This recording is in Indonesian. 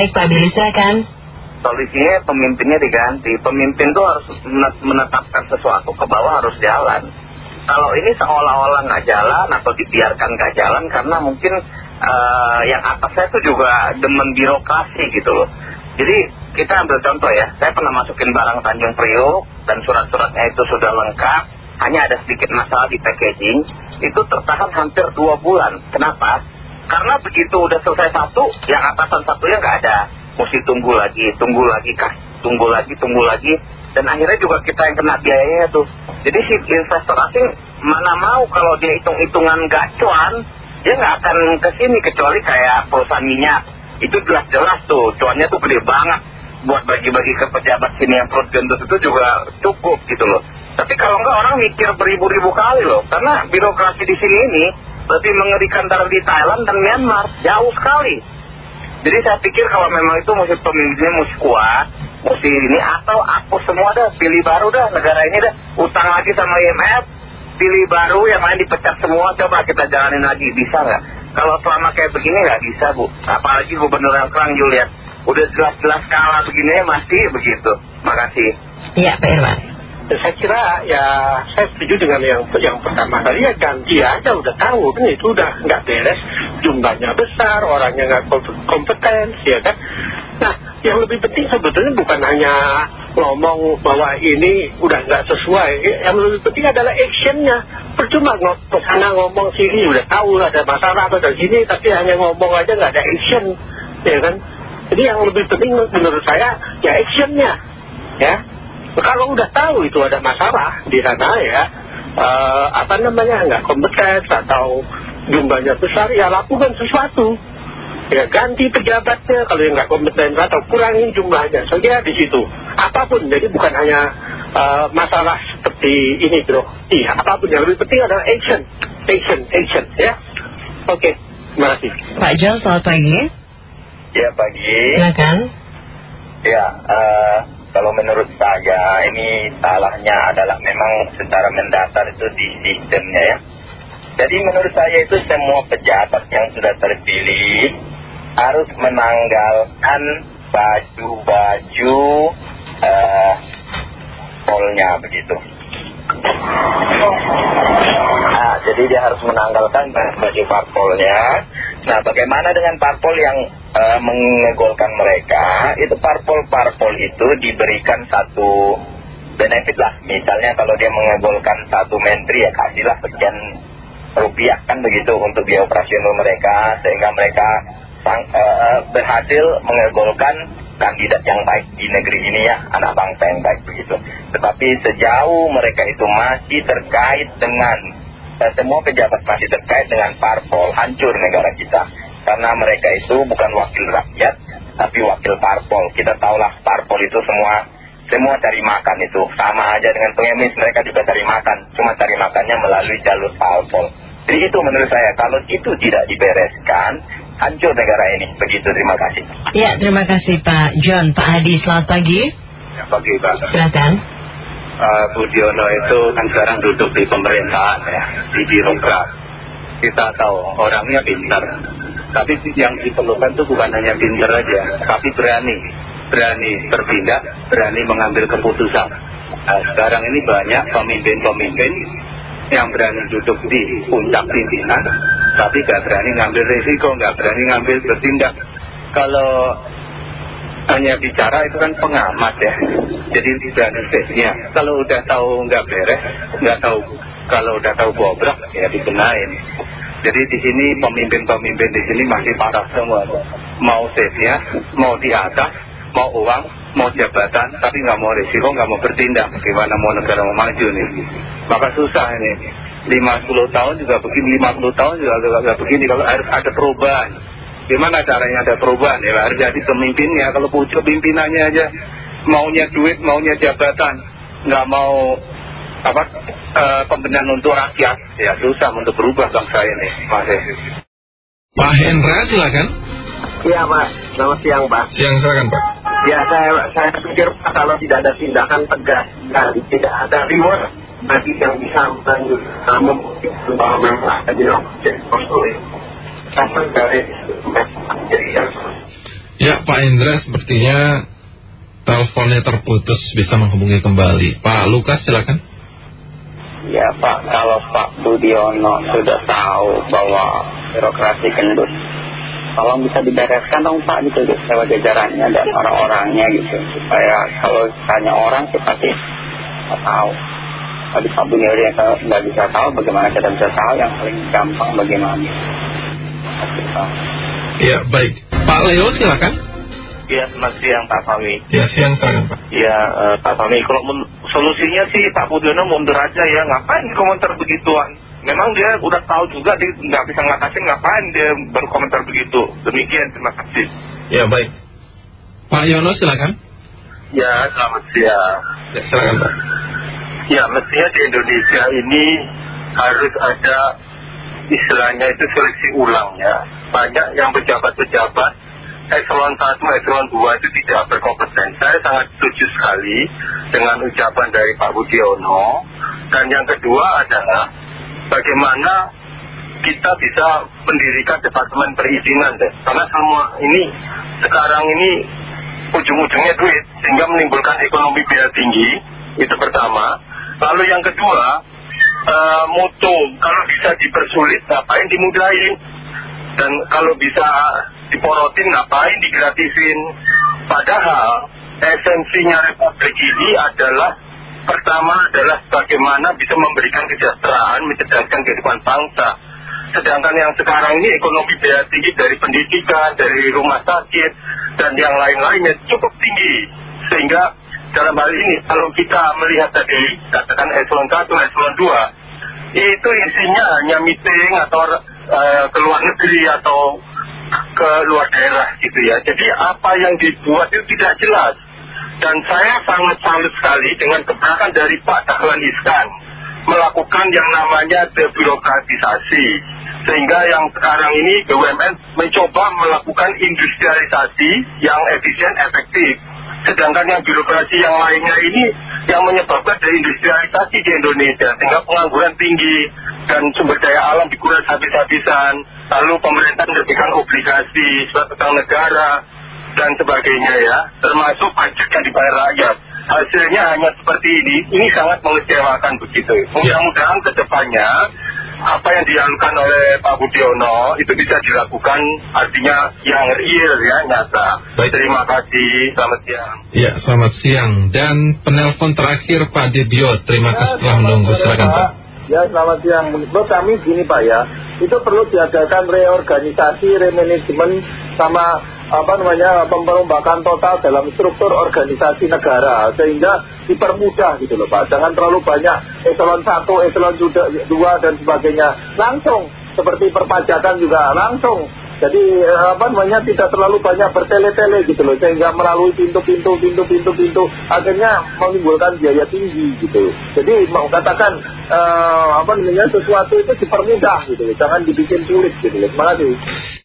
Baik Pak Billy silakan. Solusinya pemimpinnya diganti. Pemimpin tuh harus menetapkan sesuatu ke bawah harus jalan. Kalau ini seolah-olah nggak jalan atau dibiarkan nggak jalan karena mungkin uh, yang atasnya itu juga demen birokrasi gitu loh. Jadi kita ambil contoh ya, saya pernah masukin barang Tanjung Priok dan surat-suratnya itu sudah lengkap, hanya ada sedikit masalah di packaging, itu tertahan hampir dua bulan. Kenapa? Karena begitu udah selesai satu, yang atasan satunya nggak ada. Mesti tunggu lagi, tunggu lagi, kah, tunggu lagi, tunggu lagi. Dan akhirnya juga kita yang kena biayanya tuh. Jadi si investor asing mana mau kalau dia hitung-hitungan gacuan, dia nggak akan ke sini kecuali kayak perusahaan minyak. Itu jelas-jelas tuh, cuannya tuh gede banget. Buat bagi-bagi ke pejabat sini yang perut gendut itu juga cukup gitu loh. Tapi kalau nggak orang mikir beribu-ribu kali loh. Karena birokrasi di sini ini lebih mengerikan dari di Thailand dan Myanmar. Jauh sekali. Jadi saya pikir kalau memang itu mesti pemimpinnya mesti kuat, mesti ini atau aku semua dah pilih baru dah negara ini dah utang lagi sama IMF, pilih baru yang lain dipecat semua coba kita jalanin lagi bisa nggak? Kalau selama kayak begini nggak bisa bu, apalagi gubernur yang sekarang Juliet udah jelas-jelas kalah begini masih begitu. Makasih. Iya Pak Irwan saya kira ya saya setuju dengan yang yang pertama tadi ya ganti aja udah tahu kan itu udah nggak beres. Jumlahnya besar orangnya nggak kompeten ya kan? Nah yang lebih penting sebetulnya bukan hanya ngomong bahwa ini udah nggak sesuai. Yang lebih penting adalah actionnya. Percuma ngomong sana ngomong sini udah tahu ada masalah atau dari sini tapi hanya ngomong aja nggak ada action ya kan? Jadi yang lebih penting menurut saya ya actionnya ya kalau udah tahu itu ada masalah di sana ya uh, apa namanya nggak kompeten atau jumlahnya besar ya lakukan sesuatu. Ya ganti pejabatnya kalau yang nggak kompeten atau kurangi jumlahnya. Saya di situ. Apa pun jadi bukan hanya uh, masalah seperti ini bro. Iya apa pun. Yang lebih penting adalah action. Action action ya. Oke terima kasih. Pak John selamat pagi. Ya pagi. Silakan. Ya uh, kalau menurut saya ini salahnya adalah memang secara mendasar itu di sistemnya ya. Jadi menurut saya itu semua pejabat yang sudah terpilih harus menanggalkan baju-baju uh, polnya begitu. Nah, jadi dia harus menanggalkan baju parpolnya. Nah, bagaimana dengan parpol yang uh, mengegolkan mereka? Itu parpol-parpol itu diberikan satu benefit lah. Misalnya kalau dia mengegolkan satu menteri ya kasihlah sekian rupiah kan begitu untuk biaya operasional mereka sehingga mereka sang, uh, berhasil mengegolkan kandidat yang baik di negeri ini ya, anak bangsa yang baik begitu. Tetapi sejauh mereka itu masih terkait dengan, eh, semua pejabat masih terkait dengan parpol, hancur negara kita. Karena mereka itu bukan wakil rakyat, tapi wakil parpol. Kita tahulah parpol itu semua, semua cari makan itu. Sama aja dengan pengemis, mereka juga cari makan. Cuma cari makannya melalui jalur parpol. Jadi itu menurut saya, kalau itu tidak dibereskan, hancur negara ini. Begitu, terima kasih. Ya, terima kasih Pak John. Pak Hadi, selamat pagi. Ya, pagi Pak. Silakan. Uh, Budiono itu kan sekarang duduk di pemerintahan ya, di birokrat. Kita tahu orangnya pintar. Tapi yang diperlukan itu bukan hanya pintar aja, tapi berani. Berani bertindak, berani mengambil keputusan. Nah, sekarang ini banyak pemimpin-pemimpin yang berani duduk di puncak pimpinan, tapi gak berani ngambil risiko, gak berani ngambil bertindak. Kalau hanya bicara itu kan pengamat ya, jadi tidak stage-nya. Kalau udah tahu nggak beres, nggak tahu, kalau udah tahu bobrok ya dikenain. Jadi di sini pemimpin-pemimpin di sini masih parah semua. Mau stage-nya, mau di atas, mau uang, mau jabatan, tapi nggak mau risiko, nggak mau bertindak. Gimana mau negara mau maju nih? Maka susah ini. 50 tahun juga begini, 50 tahun juga nggak begini. Kalau harus ada perubahan. Gimana caranya ada perubahan? Ya harus jadi pemimpinnya. Kalau pucuk pimpinannya aja maunya duit, maunya jabatan, nggak mau apa uh, pembenahan untuk rakyat, ya susah untuk berubah bangsa ini. Masih. Pak Hendra silakan. Iya Pak, selamat siang Pak. Siang silakan Pak. Ya saya saya pikir Pak kalau tidak ada tindakan tegas dan tidak ada reward bagi yang bisa melanjutkan membuktikan bahwa memang ada dilakukan konsulit. Sampai dari jadi Ya, Pak Indra sepertinya teleponnya terputus bisa menghubungi kembali. Pak Lukas silakan. Ya Pak, kalau Pak Budiono sudah tahu bahwa birokrasi kendus, tolong bisa dibereskan dong Pak gitu lewat jajarannya dan orang-orangnya gitu. Supaya kalau tanya orang sih pasti tahu. Tadi Pak Budiono yang nggak bisa tahu, bagaimana kita bisa tahu yang paling gampang bagaimana. Terima kasih Pak. Ya, baik. Pak Leo silakan. Ya, selamat siang Pak Fahmi. Ya, siang Pak. Ya, eh, Pak Fahmi, kalau men- solusinya sih Pak Budiono mundur aja ya, ngapain komentar begituan? Memang dia udah tahu juga dia nggak bisa ngatasin ngapain dia berkomentar begitu. Demikian, terima kasih. Ya, baik. Pak Yono silakan. Ya, selamat siang. Ya, silakan Pak. Ya, mestinya di Indonesia ini harus ada istilahnya itu seleksi ulang ya. Banyak yang pejabat-pejabat eselon 1, eselon 2 itu tidak berkompeten. Saya sangat setuju sekali dengan ucapan dari Pak Budiono. Dan yang kedua adalah bagaimana kita bisa mendirikan departemen perizinan deh. Karena semua ini sekarang ini ujung-ujungnya duit sehingga menimbulkan ekonomi biaya tinggi itu pertama lalu yang kedua eh, mutu kalau bisa dipersulit ngapain dimudahin dan kalau bisa diporotin ngapain digratisin padahal esensinya republik ini adalah pertama adalah bagaimana bisa memberikan kesejahteraan mencerdaskan kehidupan bangsa sedangkan yang sekarang ini ekonomi biaya tinggi dari pendidikan, dari rumah sakit, dan yang lain-lainnya cukup tinggi. Sehingga dalam hal ini, kalau kita melihat tadi, katakan eselon 1, eselon 2, itu isinya hanya meeting atau eh, ke luar negeri atau ke luar daerah gitu ya. Jadi apa yang dibuat itu tidak jelas. Dan saya sangat salut sekali dengan keberatan dari Pak Dahlan Iskan melakukan yang namanya debirokratisasi sehingga yang sekarang ini BUMN mencoba melakukan industrialisasi yang efisien efektif sedangkan yang birokrasi yang lainnya ini yang menyebabkan deindustrialisasi di Indonesia sehingga pengangguran tinggi dan sumber daya alam dikuras habis-habisan lalu pemerintah menerbitkan obligasi surat utang negara dan sebagainya ya. Termasuk pajak yang dibayar rakyat. Hasilnya hanya seperti ini. Ini sangat mengecewakan begitu. Mudah-mudahan ke depannya apa yang dilakukan oleh Pak Budiono itu bisa dilakukan artinya yang real ya nyata Baik. terima kasih selamat siang Ya, selamat siang. Dan penelpon terakhir Pak Dibio. Terima kasih telah menunggu. Silakan Pak. Ya selamat siang. Menurut kami gini Pak ya, itu perlu diadakan reorganisasi, remanajemen sama apa namanya pemberombakan total dalam struktur organisasi negara sehingga dipermudah gitu loh Pak. Jangan terlalu banyak eselon 1, eselon 2 dan sebagainya. Langsung seperti perpajakan juga langsung jadi eh, apa namanya tidak terlalu banyak bertele-tele gitu loh sehingga melalui pintu-pintu pintu-pintu pintu akhirnya menimbulkan biaya tinggi gitu. Jadi mau katakan eh, apa namanya sesuatu itu dipermudah gitu loh, jangan dibikin sulit gitu loh. Terima kasih.